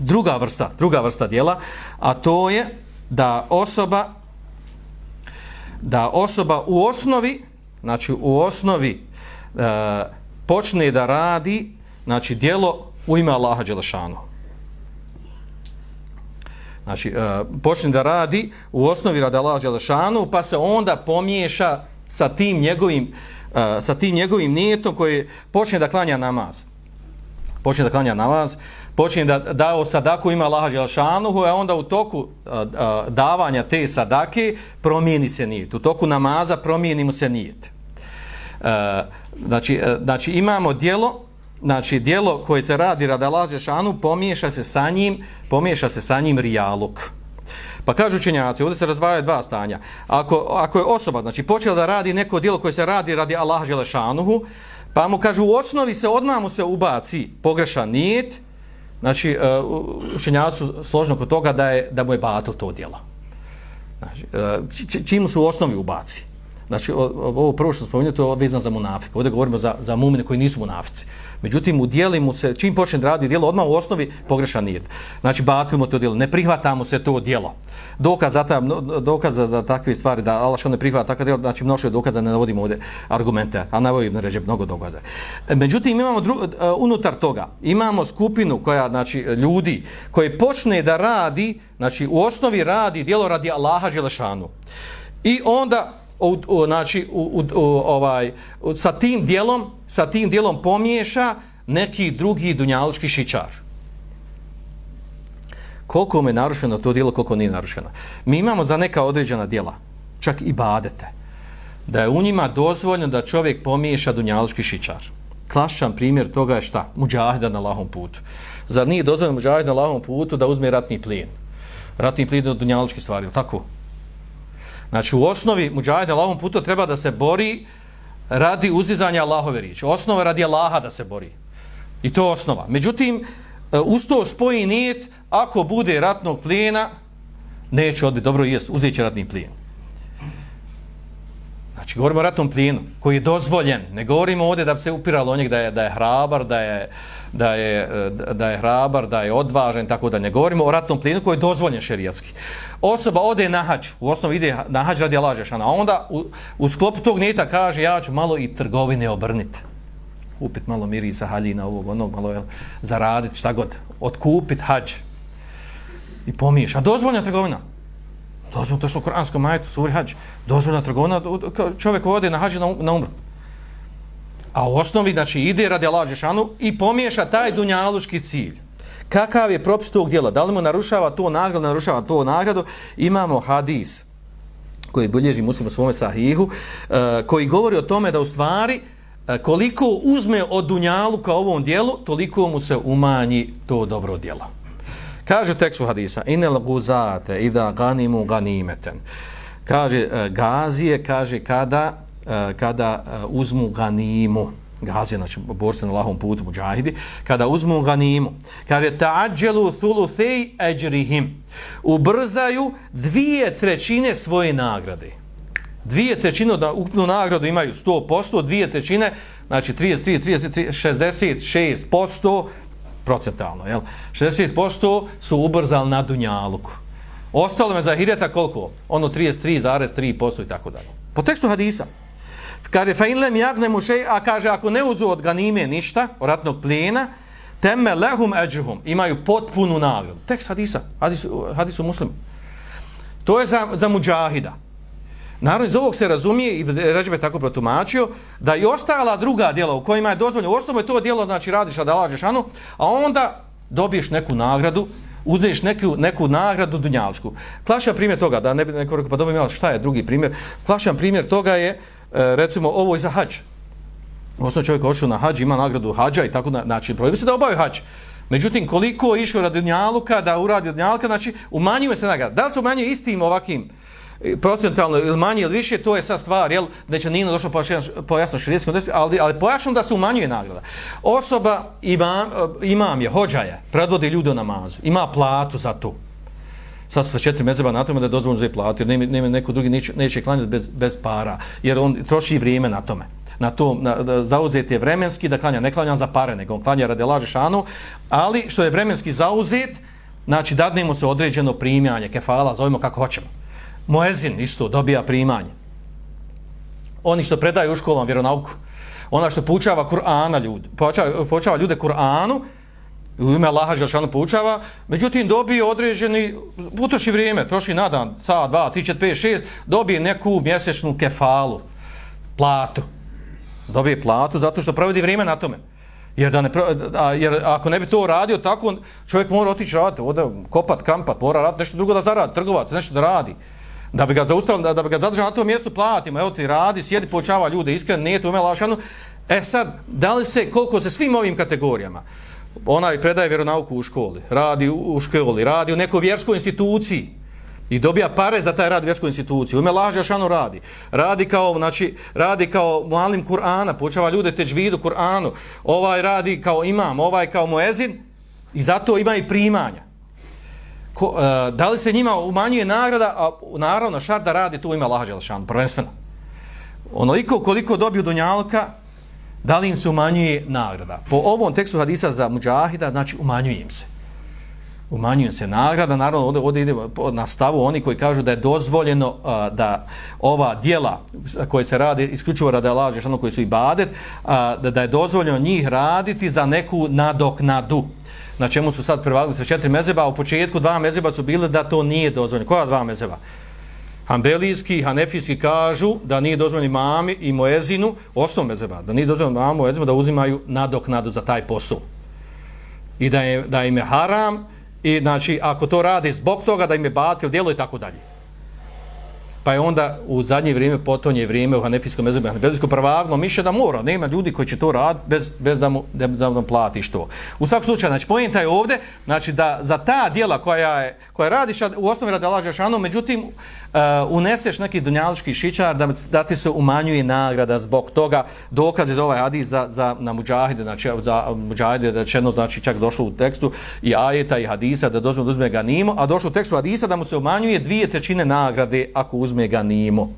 druga vrsta, druga vrsta djela, a to je da osoba da osoba u osnovi, znači u osnovi e, počne da radi, znači djelo u ime Allaha Đelešanu. Znači, e, počne da radi u osnovi rada Allaha Đelešanu, pa se onda pomiješa sa tim njegovim, e, sa tim njegovim nijetom koji počne da klanja namaz počinje da klanja namaz, počne da dao sadaku ima Allaha Đelšanuhu, a onda u toku a, a, davanja te sadake promijeni se nijet. U toku namaza promijeni mu se nijet. E, znači, a, znači, imamo dijelo, znači, dijelo koje se radi rada Allaha Đelšanu, pomiješa se sa njim, pomiješa se sa njim rijaluk. Pa kažu učenjaci, ovdje se razvajaju dva stanja. Ako, ako je osoba, znači, počela da radi neko dijelo koje se radi radi Allaha Đelešanuhu, pa mu kaže, u osnovi se odmah mu se ubaci pogrešan nijet, Znači, uh, učenjaci su složno kod toga da, je, da mu je batil to djelo. Znači, e, čim su u osnovi ubaci. Znači, ovo prvo što spominje, to je vezano za munafike. Ovdje govorimo za, za mumine koji nisu munafici. Međutim, u dijeli mu se, čim počne da radi dijelo, odmah u osnovi pogrešan nije. Znači, baklimo to dijelo, ne prihvatamo se to dijelo. Dokaz za, ta, dokaz za takve stvari, da Allah što ne prihvata takve dijelo, znači mnoštvo je dokaz da ne navodimo ovdje argumente, a ne volim reći mnogo dokaza. Međutim, imamo dru, e, unutar toga, imamo skupinu koja, znači, ljudi koji počne da radi, znači, u osnovi radi dijelo radi Allaha Đelešanu. I onda u, u, znači u, u, u, ovaj u, sa tim dijelom sa tim dijelom pomiješa neki drugi dunjalučki šičar. Koliko me narušeno to dijelo koliko nije narušeno. Mi imamo za neka određena dijela čak i badete da je u njima dozvoljeno da čovjek pomiješa dunjalučki šičar. Klasičan primjer toga je šta? Muđahida na lahom putu. Zar nije dozvoljeno muđahida na lahom putu da uzme ratni plijen ratni plijen od dunjalučki stvari tako? Znači u osnovi muđajed na Allahom putu treba da se bori radi uzizanja Allahove riječi. Osnova radi Allaha da se bori. I to je osnova. Međutim, e, uz to spoji nijet, ako bude ratnog plijena, neće odbiti, dobro jest, uzet će ratni plijen. Znači, govorimo o ratnom plijenu, koji je dozvoljen. Ne govorimo ovdje da bi se upiralo o njeg da je, da je hrabar, da je, da, je, da je hrabar, da je odvažen, tako da ne govorimo o ratnom plijenu koji je dozvoljen šerijatski. Osoba ode na hađ, u osnovi ide na hađ radi lažešana, a onda u, u sklopu tog nita kaže ja ću malo i trgovine obrniti. Upit malo mirisa haljina ovog, onog, malo jel, zaraditi, šta god, otkupit hađ i pomiješ. A dozvoljena trgovina? Dozvoljeno, to što u Koranskom majetu, suri hađ, dozvoljena trgovina, čovjek ode na hađ na, um- na umru. A u osnovi, znači, ide radi Allah Žešanu i pomiješa taj dunjalučki cilj. Kakav je propis tog djela? Da li mu narušava to nagradu, narušava to nagradu? Imamo hadis koji bilježi muslim u svome sahihu, eh, koji govori o tome da u stvari eh, koliko uzme od dunjalu kao ovom dijelu, toliko mu se umanji to dobro djelo. Kaže tekstu hadisa, inel guzate ida ganimu ganimeten. Kaže, e, gazije, kaže, kada e, kada e, uzmu ganimu, gazije, znači borce na lahom putu, muđahidi, kada uzmu ganimu, kaže ta'adjelu thuluthej eđrihim, ubrzaju dvije trećine svoje nagrade. Dvije trećine da ukupnu nagradu imaju 100%, dvije trećine, znači 33, 33, 66% procentalno, jel? 60% su ubrzali na dunjaluku. Ostalo me za hireta koliko? Ono 33,3% i tako dalje. Po tekstu hadisa, Kaže, fa in lem jagne mu šej, a kaže, ako ne uzu od ganime ništa, od ratnog plijena, teme lehum eđuhum, imaju potpunu nagradu. Tekst hadisa, hadisu, hadisu muslimu. To je za, za muđahida. Naravno, iz ovog se razumije, i ređebe tako protumačio, da i ostala druga djela u kojima je dozvoljeno, u osnovu je to djelo, znači radiš da lažeš anu, a onda dobiješ neku nagradu, uzmeš neku, neku nagradu dunjalčku. Klašan primjer toga, da ne bi neko rekao, pa dobro šta je drugi primjer, klašan primjer toga je, e, recimo ovo je za hađ. Osnovno čovjek ošao na hađ, ima nagradu hađa i tako na način. Projivi se da obavi hađ. Međutim, koliko je išao radi dunjaluka, da uradi dunjaluka, znači umanjuje se nagrada. Da li se umanjuje istim ovakim? Procentalno ili manje ili više, to je sad stvar, jel, da će Nino došlo po jasno širijetskom desu, ali, ali pojašnjam da se umanjuje nagrada. Osoba, imam, e, imam je, hođa je, predvodi ljude na namazu, ima platu za to sad su četiri mezeba na tome da je dozvoljno za platu, jer nema, nema neko drugi neće, neće klanjati bez, bez para, jer on troši vrijeme na tome. Na to, na, da zauzet je vremenski, da klanja, ne klanja za pare, nego on klanja radi laži šanu, ali što je vremenski zauzet, znači dadnemo se određeno primjanje, kefala, zovemo kako hoćemo. Moezin isto dobija primanje. Oni što predaju u školom vjeronauku, ona što poučava Kur'ana ljudi, poučava, poučava ljude Kur'anu, u ime Allaha Želšanu poučava, međutim dobije određeni, utroši vrijeme, troši na dan, ca, dva, tri, čet, pet, šest, dobije neku mjesečnu kefalu, platu. Dobije platu zato što provodi vrijeme na tome. Jer, da ne, a, jer ako ne bi to radio tako, čovjek mora otići raditi, ode kopat, krampat, mora raditi nešto drugo da zaradi, trgovac, nešto da radi. Da bi ga zaustavili, da, da bi ga zadržali na tom mjestu, platimo, evo ti radi, sjedi, poučava ljude, iskreno, nije to ume lašanu. E sad, da li se, koliko se svim ovim kategorijama, onaj predaje vjeronauku u školi, radi u školi, radi u nekoj vjerskoj instituciji i dobija pare za taj rad vjerskoj instituciji. Ume laže šano radi. Radi kao, znači, radi kao malim Kur'ana, počava ljude tež vidu Kur'anu. Ovaj radi kao imam, ovaj kao moezin i zato ima i primanja. Ko, uh, da li se njima umanjuje nagrada, a naravno šar da radi tu ima Allaha Đelešanu, prvenstveno. Onoliko koliko dobiju donjalka, da li im se umanjuje nagrada? Po ovom tekstu hadisa za muđahida, znači umanjuje im se. Umanjuje se nagrada, naravno ovdje, ovdje ide na stavu oni koji kažu da je dozvoljeno a, da ova dijela koje se radi, isključivo rada Allaha Đelešanu koji su i badet, a, da, da je dozvoljeno njih raditi za neku nadoknadu. Na čemu su sad prevagli sa četiri mezeba, a u početku dva mezeba su bile da to nije dozvoljeno. Koja dva mezeba? Hanbelijski i Hanefijski kažu da nije dozvoljeno mami i moezinu, osnov mezeba, da nije dozvoljeno mami i moezinu da uzimaju nadoknadu za taj posao. I da, je, da im je haram, i znači ako to radi zbog toga da im je batil djelo i tako dalje pa je onda u zadnje vrijeme, potonje vrijeme u Hanefijskom mezobu, Hanefijskom prvagno, miše da mora, nema ljudi koji će to rad bez, bez da, mu, da, da mu plati što. U svakom slučaju, znači, pojenta je ovdje, znači, da za ta dijela koja, je, koja radiš u osnovi radi Allah Žešanu, međutim, uh, uneseš neki dunjalički šičar da, da ti se umanjuje nagrada zbog toga, dokaz iz ovaj hadis za, za, na muđahide, znači, za muđahide, da će znači, čak došlo u tekstu i ajeta i hadisa, da dozme da uzme ga nimo, a došlo u tekstu hadisa da mu se umanjuje dvije trećine nagrade ako uzme ga nimo.